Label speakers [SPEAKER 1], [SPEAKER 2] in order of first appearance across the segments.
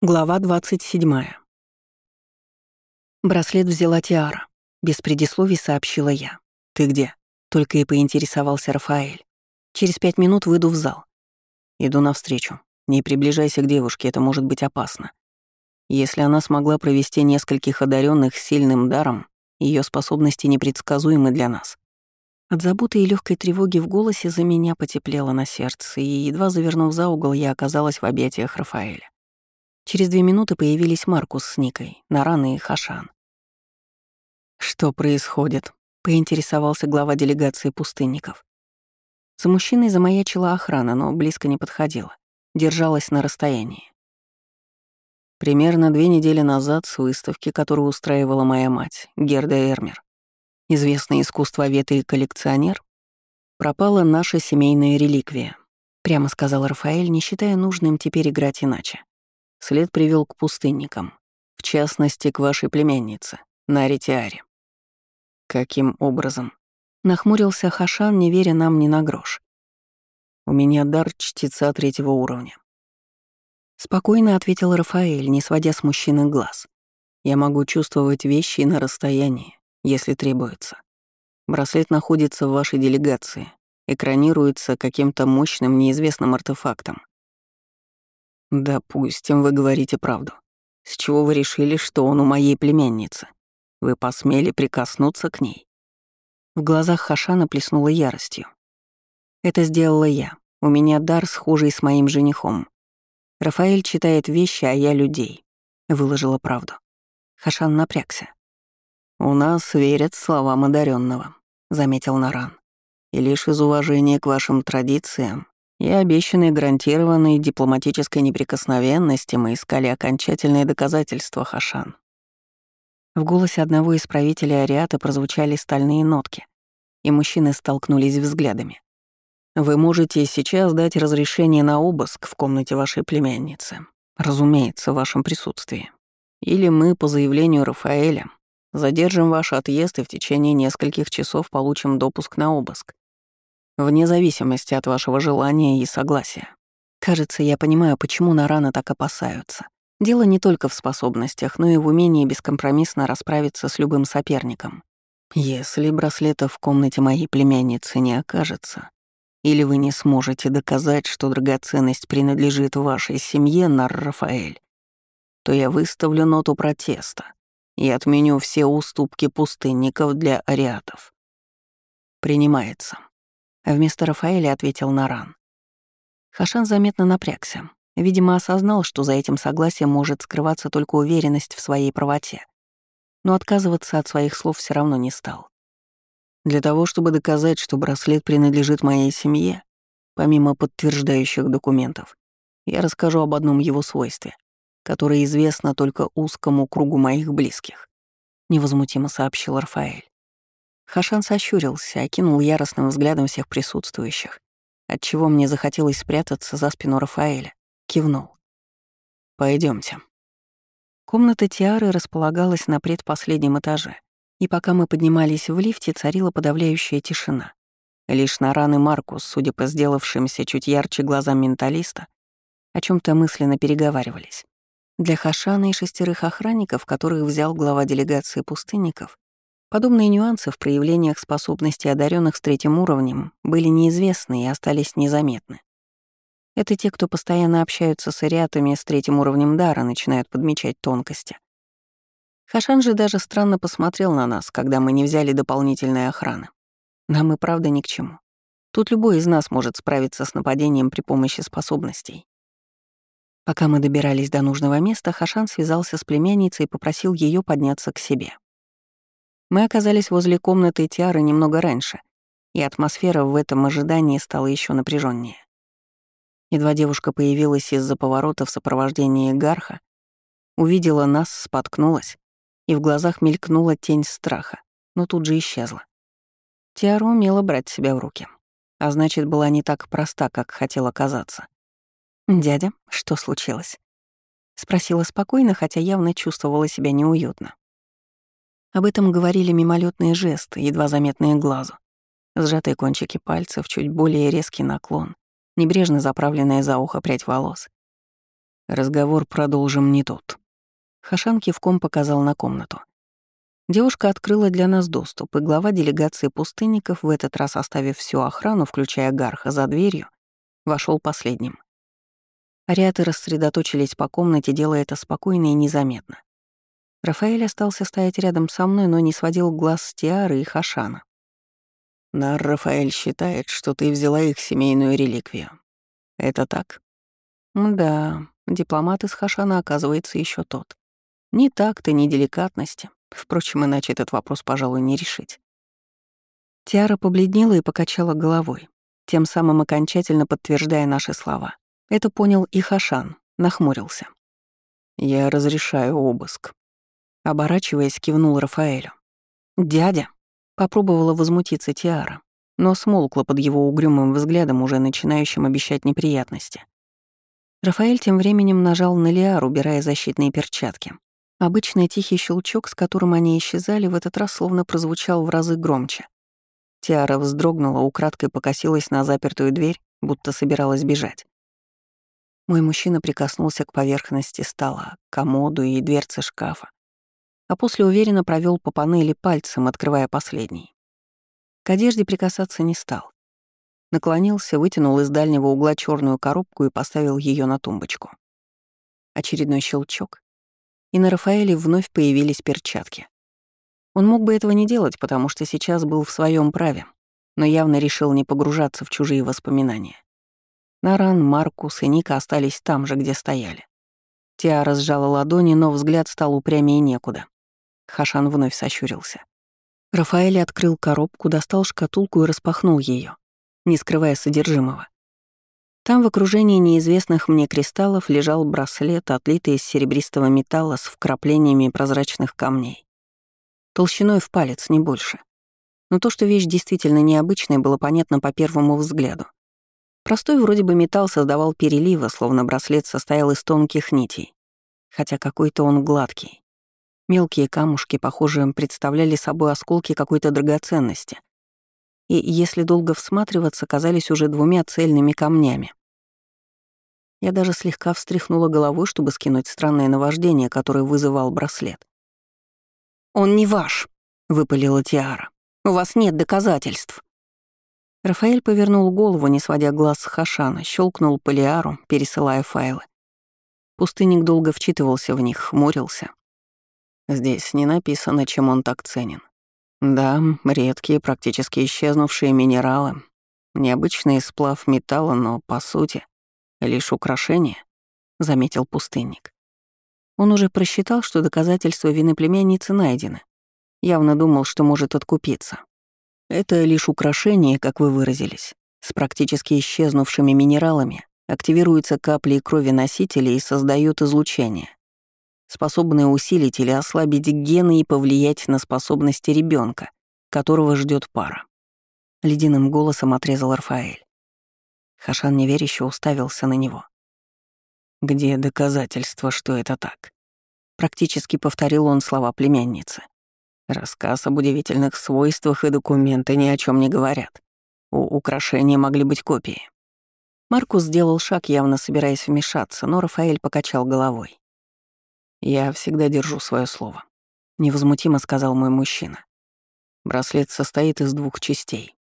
[SPEAKER 1] Глава 27. Браслет взяла Тиара. Без предисловий сообщила я. «Ты где?» Только и поинтересовался Рафаэль. Через пять минут выйду в зал. Иду навстречу. Не приближайся к девушке, это может быть опасно. Если она смогла провести нескольких одаренных сильным даром, ее способности непредсказуемы для нас. От заботы и легкой тревоги в голосе за меня потеплело на сердце, и, едва завернув за угол, я оказалась в объятиях Рафаэля. Через две минуты появились Маркус с Никой, Наран и Хашан. «Что происходит?» — поинтересовался глава делегации пустынников. За мужчиной замаячила охрана, но близко не подходила, держалась на расстоянии. Примерно две недели назад с выставки, которую устраивала моя мать, Герда Эрмер, известный искусствовед и коллекционер, пропала наша семейная реликвия, прямо сказал Рафаэль, не считая нужным теперь играть иначе. След привел к пустынникам, в частности, к вашей племяннице, Наре Тиаре. Каким образом? Нахмурился Хашан, не веря нам ни на грош. У меня дар чтеца третьего уровня. Спокойно ответил Рафаэль, не сводя с мужчины глаз. Я могу чувствовать вещи на расстоянии, если требуется. Браслет находится в вашей делегации, экранируется каким-то мощным неизвестным артефактом. «Допустим, вы говорите правду. С чего вы решили, что он у моей племянницы? Вы посмели прикоснуться к ней?» В глазах Хашана плеснула яростью. «Это сделала я. У меня дар, схожий с моим женихом. Рафаэль читает вещи, а я людей», — выложила правду. Хашан напрягся. «У нас верят словам одаренного, заметил Наран. «И лишь из уважения к вашим традициям и обещанной гарантированной дипломатической неприкосновенности мы искали окончательные доказательства Хашан. В голосе одного из правителей Ариата прозвучали стальные нотки, и мужчины столкнулись взглядами. «Вы можете сейчас дать разрешение на обыск в комнате вашей племянницы, разумеется, в вашем присутствии. Или мы, по заявлению Рафаэля, задержим ваш отъезд и в течение нескольких часов получим допуск на обыск вне зависимости от вашего желания и согласия. Кажется, я понимаю, почему Нарана так опасаются. Дело не только в способностях, но и в умении бескомпромиссно расправиться с любым соперником. Если браслета в комнате моей племянницы не окажется, или вы не сможете доказать, что драгоценность принадлежит вашей семье, Нар Рафаэль, то я выставлю ноту протеста и отменю все уступки пустынников для ариатов. Принимается. Вместо Рафаэля ответил Наран. Хашан заметно напрягся. Видимо, осознал, что за этим согласием может скрываться только уверенность в своей правоте. Но отказываться от своих слов все равно не стал. Для того, чтобы доказать, что браслет принадлежит моей семье, помимо подтверждающих документов, я расскажу об одном его свойстве, которое известно только узкому кругу моих близких», — невозмутимо сообщил Рафаэль. Хашан сощурился, окинул яростным взглядом всех присутствующих, отчего мне захотелось спрятаться за спину Рафаэля. Кивнул. Пойдемте. Комната Тиары располагалась на предпоследнем этаже, и пока мы поднимались в лифте, царила подавляющая тишина. Лишь на раны Маркус, судя по сделавшимся чуть ярче глазам менталиста, о чем то мысленно переговаривались. Для Хашана и шестерых охранников, которых взял глава делегации пустынников, Подобные нюансы в проявлениях способностей одаренных с третьим уровнем были неизвестны и остались незаметны. Это те, кто постоянно общаются с ариатами с третьим уровнем дара, начинают подмечать тонкости. Хашан же даже странно посмотрел на нас, когда мы не взяли дополнительной охраны. Нам и правда ни к чему. Тут любой из нас может справиться с нападением при помощи способностей. Пока мы добирались до нужного места, Хашан связался с племянницей и попросил ее подняться к себе. Мы оказались возле комнаты Тиары немного раньше, и атмосфера в этом ожидании стала еще напряженнее. Едва девушка появилась из-за поворота в сопровождении Гарха, увидела нас, споткнулась, и в глазах мелькнула тень страха, но тут же исчезла. Тиара умела брать себя в руки, а значит, была не так проста, как хотела казаться. «Дядя, что случилось?» — спросила спокойно, хотя явно чувствовала себя неуютно. Об этом говорили мимолетные жесты, едва заметные глазу. Сжатые кончики пальцев, чуть более резкий наклон, небрежно заправленная за ухо прядь волос. Разговор продолжим не тут. Хашан кивком показал на комнату. Девушка открыла для нас доступ, и глава делегации пустынников, в этот раз оставив всю охрану, включая Гарха, за дверью, вошел последним. Ариаты рассредоточились по комнате, делая это спокойно и незаметно. Рафаэль остался стоять рядом со мной, но не сводил глаз с Тиары и Хашана. «Нар Рафаэль считает, что ты взяла их семейную реликвию. Это так?» «Да, дипломат из Хашана оказывается еще тот. Ни такта, ни деликатности. Впрочем, иначе этот вопрос, пожалуй, не решить». Тиара побледнела и покачала головой, тем самым окончательно подтверждая наши слова. Это понял и Хашан, нахмурился. «Я разрешаю обыск», Оборачиваясь, кивнул Рафаэлю. «Дядя!» — попробовала возмутиться Тиара, но смолкла под его угрюмым взглядом, уже начинающим обещать неприятности. Рафаэль тем временем нажал на Лиар, убирая защитные перчатки. Обычный тихий щелчок, с которым они исчезали, в этот раз словно прозвучал в разы громче. Тиара вздрогнула, украдкой покосилась на запертую дверь, будто собиралась бежать. Мой мужчина прикоснулся к поверхности стола, комоду и дверце шкафа, а после уверенно провел по панели пальцем, открывая последний. К одежде прикасаться не стал. Наклонился, вытянул из дальнего угла черную коробку и поставил ее на тумбочку. Очередной щелчок, и на Рафаэле вновь появились перчатки. Он мог бы этого не делать, потому что сейчас был в своем праве, но явно решил не погружаться в чужие воспоминания. Наран, Маркус и Ника остались там же, где стояли. Тиара сжала ладони, но взгляд стал упрямее некуда. Хашан вновь сощурился. Рафаэль открыл коробку, достал шкатулку и распахнул ее, не скрывая содержимого. Там в окружении неизвестных мне кристаллов лежал браслет, отлитый из серебристого металла с вкраплениями прозрачных камней. Толщиной в палец, не больше. Но то, что вещь действительно необычная, было понятно по первому взгляду. Простой вроде бы металл создавал переливы, словно браслет состоял из тонких нитей. Хотя какой-то он гладкий. Мелкие камушки, похоже, представляли собой осколки какой-то драгоценности. И, если долго всматриваться, казались уже двумя цельными камнями. Я даже слегка встряхнула головой, чтобы скинуть странное наваждение, которое вызывал браслет. «Он не ваш», — выпалила Тиара. «У вас нет доказательств». Рафаэль повернул голову, не сводя глаз с Хашана, щелкнул по Лиару, пересылая файлы. Пустынник долго вчитывался в них, хмурился, Здесь не написано, чем он так ценен. Да, редкие, практически исчезнувшие минералы, необычный сплав металла, но, по сути, лишь украшение, — заметил пустынник. Он уже просчитал, что доказательства вины племянницы найдены. Явно думал, что может откупиться. Это лишь украшение, как вы выразились, с практически исчезнувшими минералами, активируются капли крови носителя и создают излучение способные усилить или ослабить гены и повлиять на способности ребенка, которого ждет пара. Ледяным голосом отрезал Рафаэль. Хашан неверяще уставился на него. «Где доказательства, что это так?» Практически повторил он слова племянницы. Рассказ об удивительных свойствах и документы ни о чем не говорят. У украшения могли быть копии. Маркус сделал шаг, явно собираясь вмешаться, но Рафаэль покачал головой. «Я всегда держу свое слово», — невозмутимо сказал мой мужчина. Браслет состоит из двух частей.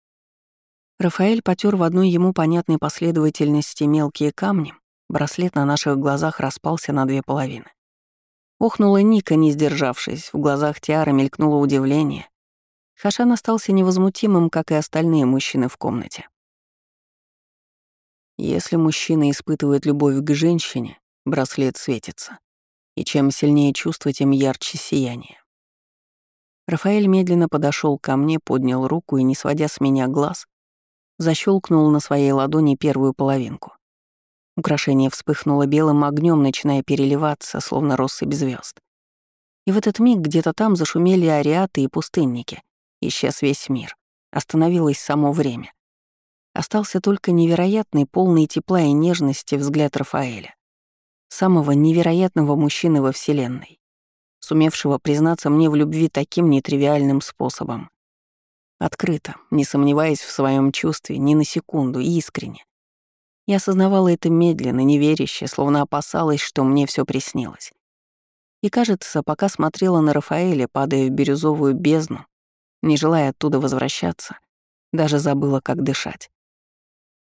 [SPEAKER 1] Рафаэль потер в одной ему понятной последовательности мелкие камни, браслет на наших глазах распался на две половины. Охнула Ника, не сдержавшись, в глазах Тиара мелькнуло удивление. Хашан остался невозмутимым, как и остальные мужчины в комнате. Если мужчина испытывает любовь к женщине, браслет светится и чем сильнее чувство, тем ярче сияние. Рафаэль медленно подошел ко мне, поднял руку и, не сводя с меня глаз, защелкнул на своей ладони первую половинку. Украшение вспыхнуло белым огнем, начиная переливаться, словно россыпь звезд. И в этот миг где-то там зашумели ариаты и пустынники. Исчез весь мир. Остановилось само время. Остался только невероятный, полный тепла и нежности взгляд Рафаэля самого невероятного мужчины во Вселенной, сумевшего признаться мне в любви таким нетривиальным способом. Открыто, не сомневаясь в своем чувстве ни на секунду, искренне. Я осознавала это медленно, неверяще, словно опасалась, что мне все приснилось. И, кажется, пока смотрела на Рафаэля, падая в бирюзовую бездну, не желая оттуда возвращаться, даже забыла, как дышать.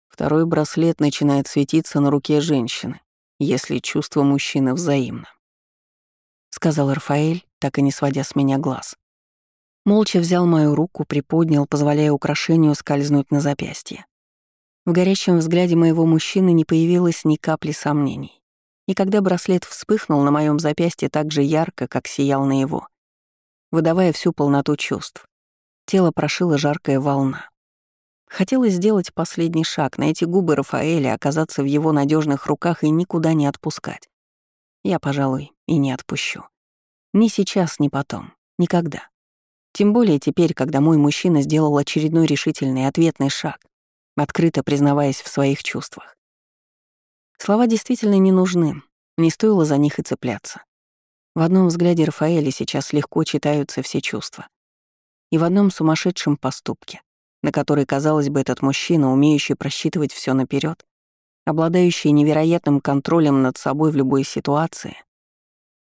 [SPEAKER 1] Второй браслет начинает светиться на руке женщины, если чувство мужчины взаимно. Сказал Рафаэль, так и не сводя с меня глаз. Молча взял мою руку, приподнял, позволяя украшению скользнуть на запястье. В горящем взгляде моего мужчины не появилось ни капли сомнений. И когда браслет вспыхнул на моем запястье так же ярко, как сиял на его, выдавая всю полноту чувств, тело прошила жаркая волна. Хотелось сделать последний шаг, найти губы Рафаэля, оказаться в его надежных руках и никуда не отпускать. Я, пожалуй, и не отпущу. Ни сейчас, ни потом. Никогда. Тем более теперь, когда мой мужчина сделал очередной решительный ответный шаг, открыто признаваясь в своих чувствах. Слова действительно не нужны, не стоило за них и цепляться. В одном взгляде Рафаэля сейчас легко читаются все чувства. И в одном сумасшедшем поступке, на который, казалось бы, этот мужчина, умеющий просчитывать все наперед, обладающий невероятным контролем над собой в любой ситуации,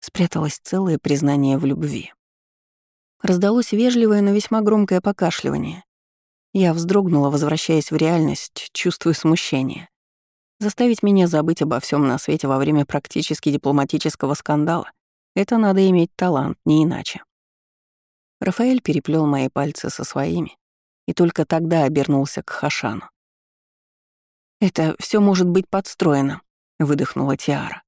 [SPEAKER 1] спряталось целое признание в любви. Раздалось вежливое, но весьма громкое покашливание. Я вздрогнула, возвращаясь в реальность, чувствуя смущение. Заставить меня забыть обо всем на свете во время практически дипломатического скандала — это надо иметь талант, не иначе. Рафаэль переплел мои пальцы со своими и только тогда обернулся к Хашану. «Это все может быть подстроено», — выдохнула Тиара.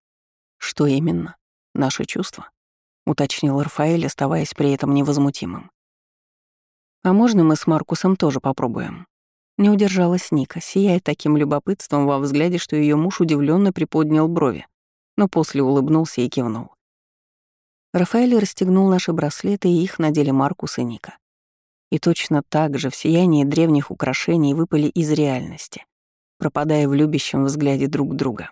[SPEAKER 1] «Что именно? Наши чувства?» — уточнил Рафаэль, оставаясь при этом невозмутимым. «А можно мы с Маркусом тоже попробуем?» Не удержалась Ника, сияя таким любопытством во взгляде, что ее муж удивленно приподнял брови, но после улыбнулся и кивнул. Рафаэль расстегнул наши браслеты, и их надели Маркус и Ника. И точно так же в сиянии древних украшений выпали из реальности, пропадая в любящем взгляде друг друга.